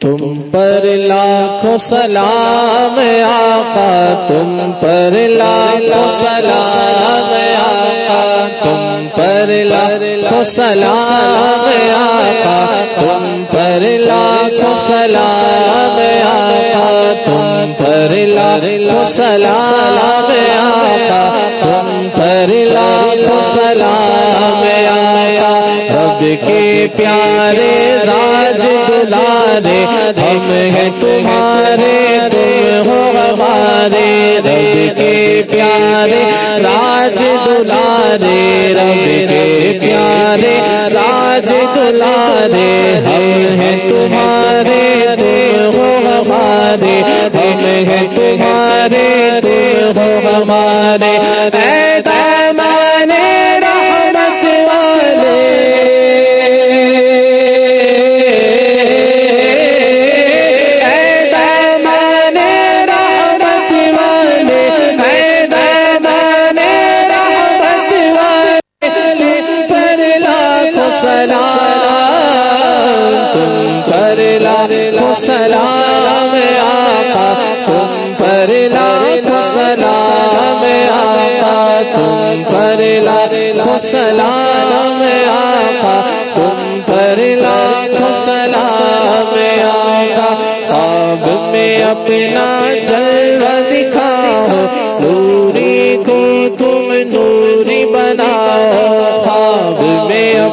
تم پر لاکھوں سلام آقا، تم پر لاکھوں سلام آقا، تم پر لاکھوں سلام آقا، تم پر لاکھوں سلام آقا، تم پر لاکھوں سلام آقا، تم پر لاکھوں سلام آیا رب کے پیارے راج دلارے، ہم ہیں تمہارے تم ہو ہمارے۔ رب کے پیارے راج دلارے، رب کے پیارے راج دلارے۔ ہم ہیں تمہارے تم ہو ہمارے، ہم ہیں تمہارے تم ہو ہمارے۔ سلام تم پر لاکھوں سلام آقا، تم پر لاکھوں سلام آقا، تم پر لاکھوں سلام آقا، تم پر لاکھوں سلام آقا۔ خواب میں اپنا جلوہ دکھاؤ، نوری کو تم نوری بناؤ۔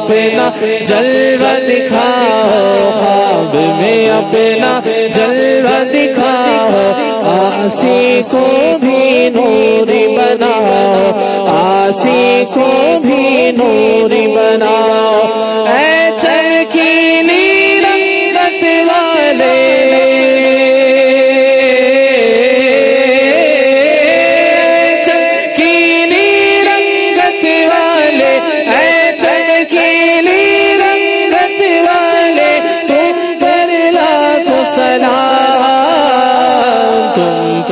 اپنا جلوہ دکھاؤ، خواب میں اپنا جلوہ دکھاؤ، آسی کو بھی نوری بناؤ، آسی کو بھی نوری بناؤ۔ اے چرکی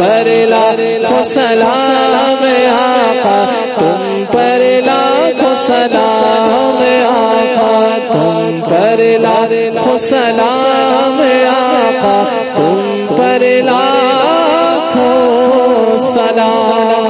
پر لاکھوں سلام آقا، تم پر لاکھوں سلام آقا، تم پر لاکھوں سلام آقا، تم پر لاکھوں سلام